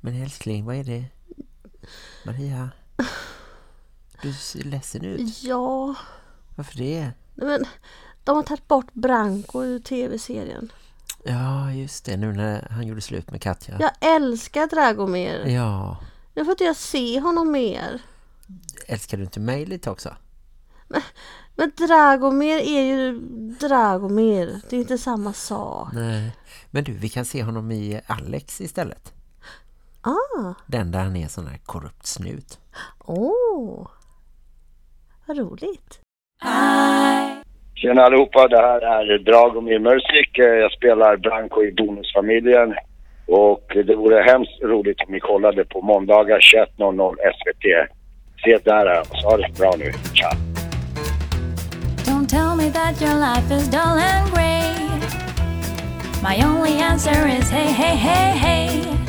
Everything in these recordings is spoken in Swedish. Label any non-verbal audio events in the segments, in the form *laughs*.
Men älskling, vad är det? Maria? Du ser ledsen ut. Ja, Varför det? men de har tagit bort Branko ur tv-serien. Ja, just det. Nu när han gjorde slut med Katja. Jag älskar Dragomir. Ja. Nu får inte jag se honom mer. Älskar du inte mig lite också? Men Dragomir är ju Dragomir. Det är inte samma sak. Nej. Men du, vi kan se honom i Alex istället. Ah, Den där han är sån här korrupt snut. åh. Oh. Vad roligt. Tjena allihopa, det här är Dragomir Mörsik. Eh, Jag spelar Branko i Bonusfamiljen. Och det vore hemskt roligt om ni kollade på måndagar 21.00 SVT. Se där och så ha det bra nu. Ciao! Don't tell me that your life is dull and grey. My only answer is hey, hey, hey, hey.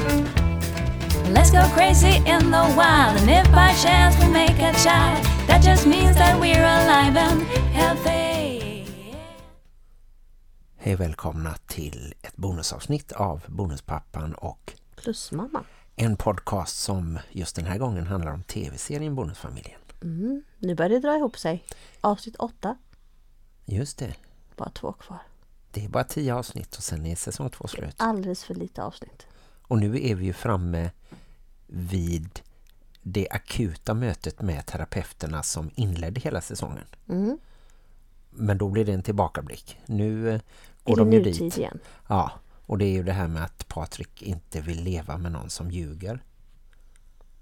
Let's go crazy in the wild, and if by chance we make a child, that just means that we're alive and healthy. Hej välkomna till ett bonusavsnitt av Bonuspappan och Plus mamma. en podcast som just den här gången handlar om tv-serien Bonusfamiljen. Mm. Nu börjar det dra ihop sig. Avsnitt åtta. Just det. Bara två kvar. Det är bara tio avsnitt och sen är säsong två slut. Alldeles för lite avsnitt. Och nu är vi ju framme vid det akuta mötet med terapeuterna som inledde hela säsongen. Mm. Men då blir det en tillbakablick. Nu eh, går de ju dit. igen? Ja, och det är ju det här med att Patrik inte vill leva med någon som ljuger.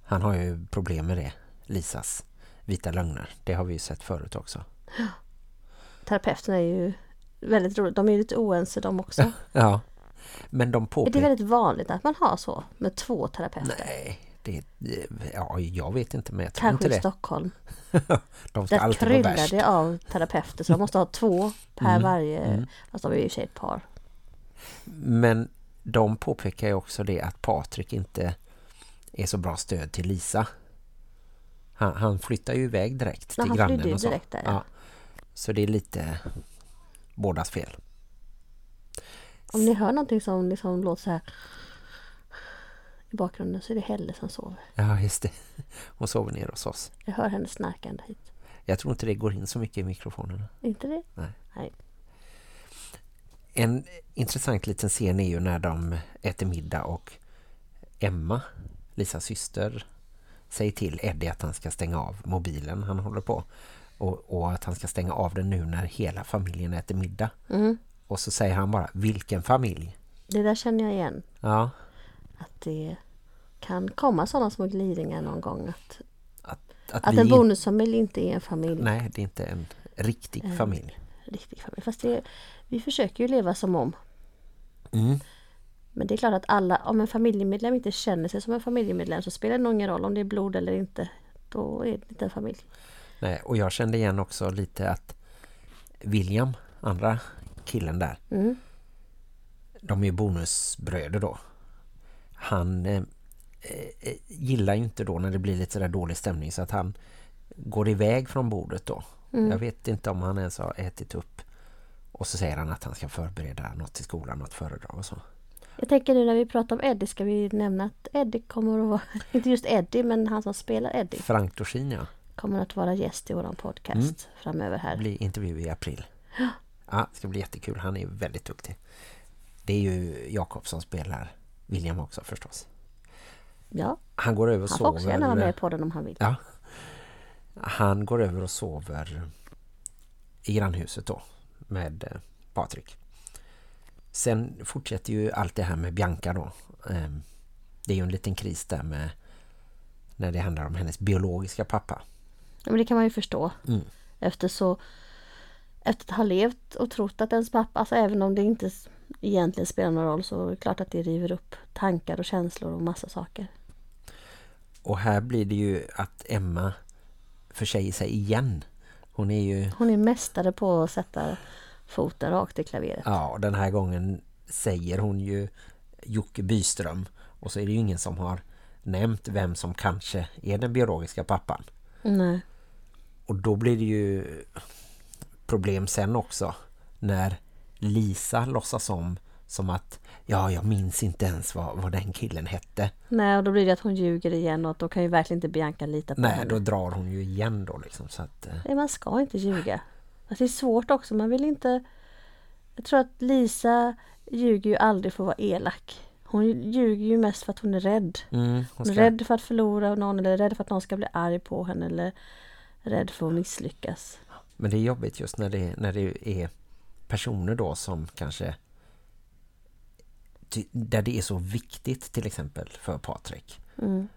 Han har ju problem med det, Lisas vita lögner. Det har vi ju sett förut också. *gasps* Terapeuterna är ju väldigt roligt. De är ju lite oense de också. *laughs* Ja, men de Är det påpekar... väldigt vanligt att man har så med två terapeuter? Nej, det, ja, jag vet inte, men jag tror Kanske inte i det. Stockholm. *laughs* De ska Där kryllar det av terapeuter så de måste ha två per Mm, varje. mm. Fast de är ju i sig ett par. Men de påpekar ju också det att Patrik inte är så bra stöd till Lisa. Han, han flyttar ju iväg direkt Ja, till han grannen och så. direkt där, ja. Så det är lite bådas fel. Om ni hör någonting som liksom låter så här i bakgrunden så är det Helle som sover. Ja, just det. Hon sover ner hos oss. Jag hör henne snarka ända hit. Jag tror inte det går in så mycket i mikrofonerna. Inte det? Nej. Nej. En intressant liten scen är ju när de äter middag och Emma, Lisas syster, säger till Eddie att han ska stänga av mobilen han håller på. Och, och att han ska stänga av den nu när hela familjen äter middag. Mm. Och så säger han bara, vilken familj? Det där känner jag igen. Ja, Att det kan komma sådana små glidningar någon gång. Att, att, att, att en bonusfamilj inte är en familj. Nej, det är inte en riktig Mm. familj. Riktig familj. Fast det, vi försöker ju leva som om. Mm. Men det är klart att alla, om en familjemedlem inte känner sig som en familjemedlem så spelar det nog ingen roll om det är blod eller inte. Då är det inte en familj. Nej, och jag kände igen också lite att William, andra killen där, Mm. de är ju bonusbröder då. Han eh, eh, gillar ju inte då när det blir lite sådär dålig stämning så att han går iväg från bordet då. Mm. Jag vet inte om han ens har ätit upp. Och så säger han att han ska förbereda något till skolan, något föredrag och så. Jag tänker nu när vi pratar om Eddie ska vi nämna att Eddie kommer att vara, *laughs* inte just Eddie men han som spelar Eddie Frank Dorsin, ja. kommer att vara gäst i våran podcast Mm. framöver här. blir intervju i april. Ja, det ska bli jättekul. Han är väldigt duktig. Det är ju Jakob som spelar William också förstås. Ja, Han går över och han får också gärna vara sover. med på den om han vill. Ja. Han går över och sover i grannhuset då med eh, Patrik. Sen fortsätter ju allt det här med Bianca då. Ehm, Det är ju en liten kris där med när det handlar om hennes biologiska pappa. Ja, Men det kan man ju förstå. Mm. Efter så efter att ha levt och trott att ens pappa, alltså även om det inte egentligen spelar någon roll så är det klart att det river upp tankar och känslor och massa saker. Och här blir det ju att Emma försäger sig igen. Hon är ju, Hon är mästare på att sätta foten rakt i klaveret. ja och den här gången säger hon ju Jocke Byström. Och så är det ju ingen som har nämnt vem som kanske är den biologiska pappan. Nej. Och då blir det ju problem sen också när Lisa låtsas om som att ja, jag minns inte ens vad, vad den killen hette. Nej, och då blir det att hon ljuger igen och då kan ju verkligen inte Bianca lita på Nej, henne. då drar hon ju igen då liksom så att... eh, Nej, man ska inte ljuga. Alltså, det är svårt också, man vill inte... Jag tror att Lisa ljuger ju aldrig för att vara elak. Hon ljuger ju mest för att hon är rädd. Mm, hon Hon ska, är rädd för att förlora någon eller rädd för att någon ska bli arg på henne eller rädd för att misslyckas. Men det är jobbigt just när det, när det är personer då som kanske där det är så viktigt till exempel för Patrik. Mm.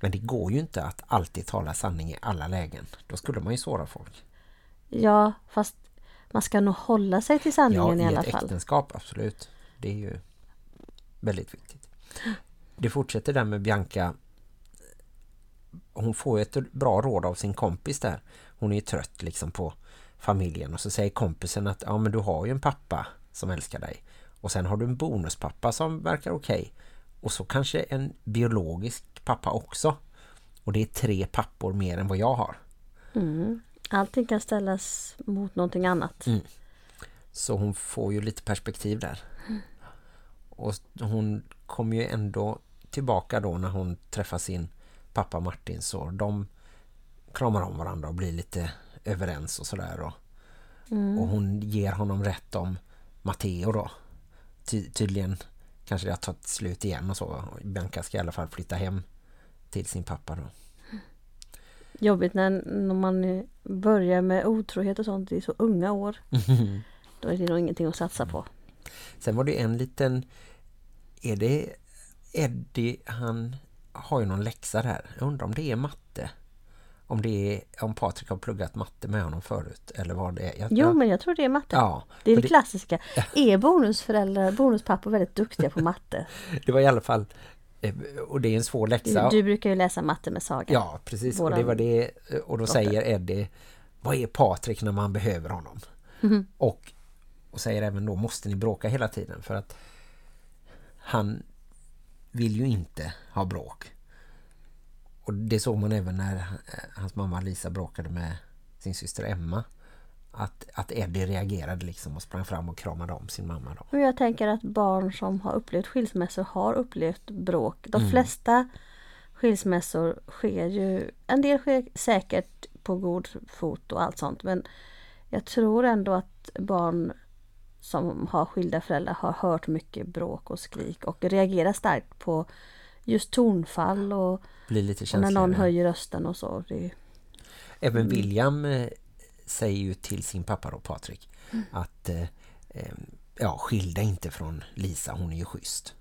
Men det går ju inte att alltid tala sanning i alla lägen. Då skulle man ju såra folk. Ja, fast man ska nog hålla sig till Ja, sanningen i i alla ett fall. äktenskap, absolut. Det är ju väldigt viktigt. Det fortsätter där med Bianca. Hon får ju ett bra råd av sin kompis där. Hon är ju trött liksom på familjen. Och så säger kompisen att ja men du har ju en pappa som älskar dig. Och sen har du en bonuspappa som verkar okej. Och så kanske en biologisk pappa också. Och det är tre pappor mer än vad jag har. Mm. Allting kan ställas mot någonting annat. Mm. Så hon får ju lite perspektiv där. Och hon kommer ju ändå tillbaka då när hon träffar sin pappa Martin så de kramar om varandra och blir lite överens och sådär. Och, Mm. och hon ger honom rätt om Matteo då. Ty tydligen kanske det har tagit slut igen och så. Bianca ska i alla fall flytta hem till sin pappa då. Jobbigt när, när man börjar med otrohet och sånt i så unga år. *laughs* Då är det nog ingenting att satsa på. Sen var det en liten... Är det Eddie? Han har ju någon läxa där. Jag undrar om det är matte. Om det är om Patrik har pluggat matte med honom förut. Eller vad det är. Jag, Jo, men jag tror det är matte. Ja, det är för det klassiska. Är bonusföräldrar, bonuspappor väldigt duktiga på matte? *laughs* det var i alla fall... eh, Och det är en svår Du, läxa. du brukar ju läsa matte med Saga. Ja, precis. Och, det var det, och då dotter. säger Eddie, vad är Patrik när man behöver honom? Mhm. Och, och säger även då, måste ni bråka hela tiden? För att han vill ju inte ha bråk. Och det såg man även när eh, hans mamma Lisa bråkade med sin syster Emma. Att, att Eddie reagerade liksom och sprang fram och kramade om sin mamma då. Och jag tänker att barn som har upplevt skilsmässor har upplevt bråk. De Mm. flesta skilsmässor sker ju, en del sker säkert på god fot och allt sånt. Men jag tror ändå att barn som har skilda föräldrar har hört mycket bråk och skrik och reagerar starkt på just tonfall och, och när någon höjer rösten och så. Det, Även William eh, säger ju till sin pappa då, Patrik, Mm. att eh, eh, ja, skilda inte från Lisa, hon är ju schysst.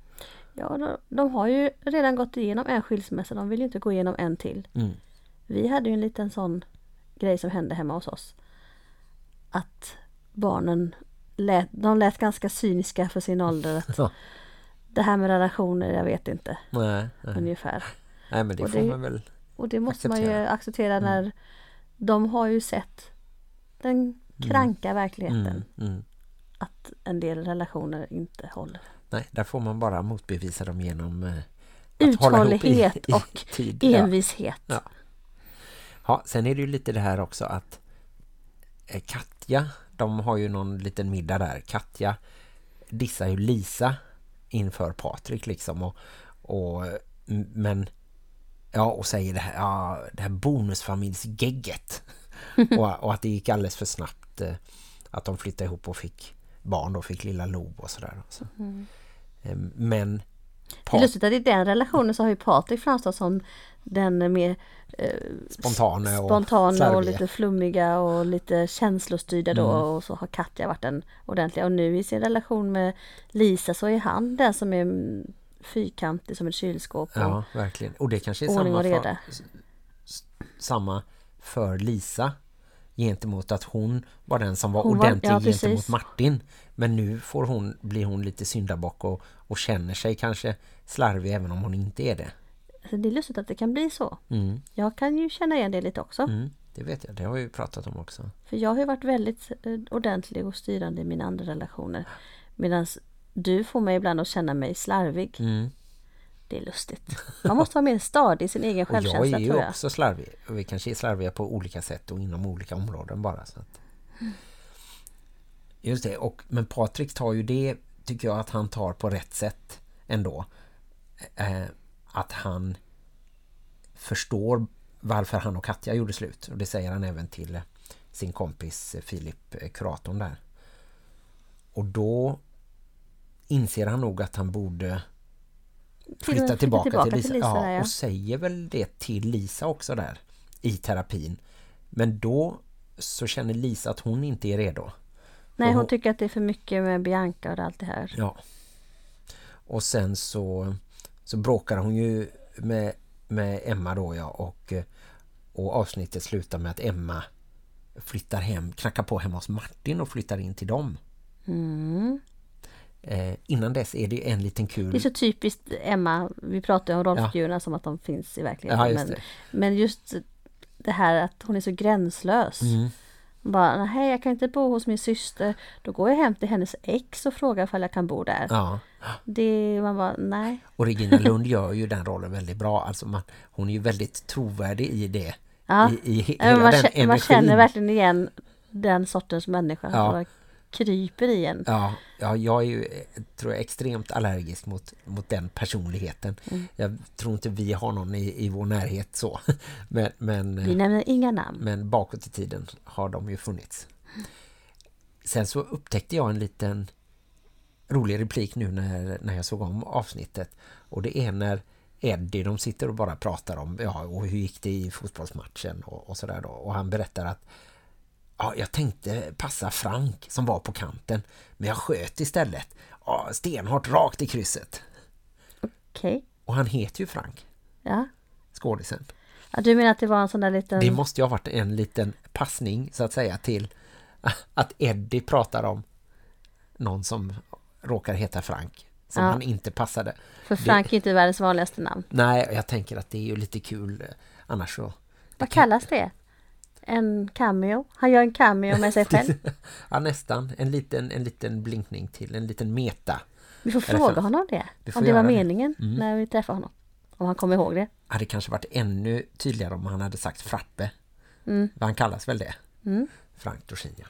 ja, de, de har ju redan gått igenom en skilsmässa, de vill ju inte gå igenom en till. Mm. Vi hade ju en liten sån grej som hände hemma hos oss. Att barnen lät, de lät ganska cyniska för sin ålder. *laughs* Att. Det här med relationer, jag vet inte Nej, nej. ungefär. nej, men det Och får det- man väl... Och det måste man ju Acceptera. acceptera när de har ju sett den kranka verkligheten. Mm, mm. Att en del relationer inte håller. Nej, där får man bara motbevisa dem genom eh, ihop i- Uthållighet *laughs* i och tid. Ja. envishet. Ja. Ja, sen är det ju lite det här också att eh, Katja, de har ju någon liten middag där. Katja dissar ju Lisa inför Patrik liksom och, och men ja och säger det här, ja, det här bonusfamiljsgegget *laughs* och, och att det gick alldeles för snabbt eh, att de flyttade ihop och fick barn och fick lilla Lo och sådär. Så. Eh, Men Det är Pat- lustigt att i den relationen så har ju Patrik framstått som den mer spontana och spontana och lite flummiga och lite känslostyrda då Mm. och så har Katja varit den ordentliga och nu i sin relation med Lisa så är han den som är fyrkantig som ett kylskåp Ja, verkligen. Och det kanske är samma för, samma för Lisa gentemot att hon var den som var Hon var- ordentlig ja, gentemot. Martin. Men nu får hon, blir hon lite syndabock och, och känner sig kanske slarvig även om hon inte är det. Det är lustigt att det kan bli så. Mm, Jag kan ju känna igen det lite också. mm, det vet jag, det har vi ju pratat om också. För jag har ju varit väldigt eh, ordentlig och styrande i mina andra relationer. Medan du får mig ibland att känna mig slarvig. Mm. Det är lustigt. Man måste vara mer stadig i sin egen *laughs* Och jag självkänsla är ju tror jag. också slarvig. Vi kanske är slarviga på olika sätt och inom olika områden bara. Så att. Just det, och, men Patrik tar ju det tycker jag att han tar på rätt sätt ändå. Eh, att han förstår varför han och Katja gjorde slut. Och det säger han även till sin kompis Filip, eh, kuratorn där. Och då inser han nog att han borde flytta flytta tillbaka, tillbaka till Lisa, till Lisa ja, ja. och säger väl det till Lisa också där i terapin. Men då så känner Lisa att hon inte är redo. Nej, Och hon tycker att det är för mycket med Bianca och allt det här. Ja. Och sen så, så bråkar hon ju med, med Emma då ja och, och avsnittet slutar med att Emma flyttar hem, knackar på hemma hos Martin och flyttar in till dem. Mm. Eh, innan dess är det en liten kul... Det är så typiskt Emma, vi pratar ju om rollfigurerna som att de finns i verkligheten. Ja, just men, men just det här att hon är så gränslös. Mm. Bara, nej jag kan inte bo hos min syster. Då går jag hem till hennes ex och frågar ifall jag kan bo där. Ja. Det, man bara, nej. Och Regina Lund *laughs* gör ju den rollen väldigt bra. Alltså man, hon är ju väldigt trovärdig i det. Ja. I, i hela man, den känner, man energin. känner verkligen igen den sortens människa Ja. Kryper i en. Ja, ja, jag är ju eh, tror jag, extremt allergisk mot, mot den personligheten. Mm. Jag tror inte vi har någon i, i vår närhet så. *laughs* Men, men, Vi nämner inga namn. men bakåt i tiden har de ju funnits. Sen så upptäckte jag en liten rolig replik nu när, när jag såg om avsnittet. Och det är när Eddie, de sitter och bara pratar om ja, och hur gick det i fotbollsmatchen och, och sådär då. Och han berättar att ja, jag tänkte passa Frank som var på kanten. Men jag sköt istället. Ja, stenhårt rakt i krysset. Okej. Och han heter ju Frank, Ja. skådisen. ja. Du menar att det var en sån där liten... Det måste ju ha varit en liten passning så att säga till att Eddie pratar om någon som råkar heta Frank. Som Ja. han inte passade. För Frank är inte världens vanligaste namn. Nej, jag tänker att det är ju lite kul eh, annars så... Vad kallas det? En cameo? Han gör en cameo med sig själv. *laughs* Ja, nästan. En liten, en liten blinkning till, en liten meta. Vi får fråga fan. honom det. Om det var det. meningen Mm. när vi träffade honom. Om han kommer ihåg det. hade kanske varit ännu tydligare om han hade sagt Frappe. Mm. Vad han kallas väl det? Mm. Frank Dorsin, ja.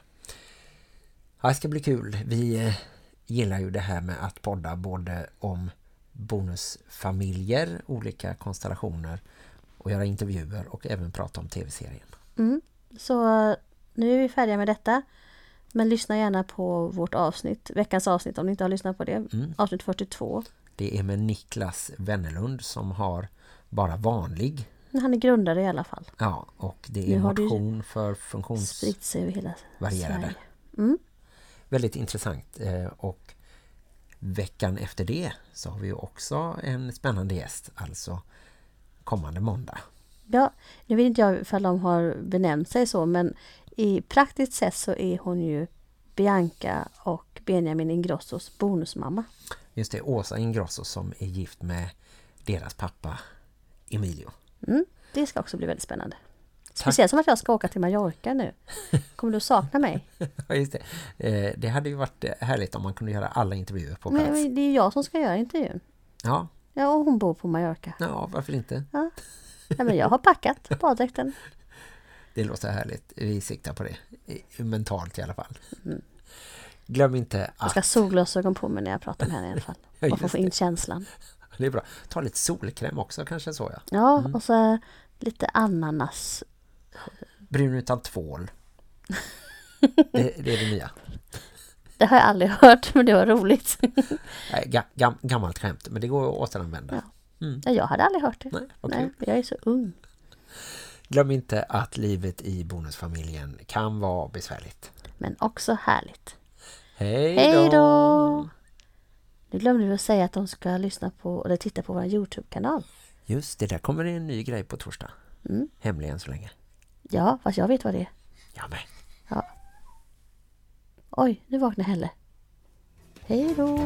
ja. Det ska bli kul. Vi eh, gillar ju det här med att podda både om bonusfamiljer, olika konstellationer och göra intervjuer och även prata om tv-serien. Mm. Så nu är vi färdiga med detta. Men lyssna gärna på vårt avsnitt, veckans avsnitt om ni inte har lyssnat på det. Mm. Avsnitt 42. Det är med Niklas Wennerlund som har bara vanlig. Han är grundare i alla fall. Ja, och det är motion för funktions... Spritt sig över hela Varierade. Sverige. Mm. Väldigt intressant. eh, Och veckan efter det så har vi också en spännande gäst. Alltså kommande måndag. Ja, nu vet inte jag ifall de har benämnt sig så men i praktiskt sett så är hon ju Bianca och Benjamin Ingrossos bonusmamma. Just det, Åsa Ingrosso som är gift med deras pappa Emilio. Mm, det ska också bli väldigt spännande. Speciellt som att jag ska åka till Mallorca nu. Kommer du att sakna mig? *laughs* Ja, just det. Eh, Det hade ju varit eh, härligt om man kunde göra alla intervjuer på plats. Men, men det är ju jag som ska göra intervjun. Ja, Ja, och hon bor på Mallorca. ja, varför inte? Ja. Ja, men jag har packat baddräkten. Det låter härligt. Vi siktar på det. Mentalt i alla fall. Glöm inte Jag att... ska ha solglasögon på mig när jag pratar med henne i alla fall. *laughs* Ja, just få in känslan. Det är bra. Ta lite solkräm också kanske så ja. Ja, Mm. och så lite ananas. Brun utan tvål. Det, det är det nya. Det har jag aldrig *laughs* hört, men det var roligt. Nej, ga, gam, gammalt skämt, men det går att återanvända. Ja. Mm. Ja, jag hade aldrig hört det. Nej, vad Nej, jag är så ung. Glöm inte att livet i bonusfamiljen kan vara besvärligt. Men också härligt. Hej Hej då! Nu glömde vi att säga att de ska lyssna på eller titta på vår Youtube-kanal. Just det, där kommer det en ny grej på torsdag. Mm. Hemlig än så länge. Ja, fast jag vet vad det är. Jag med. Oj, nu vaknar Helle. Hej då!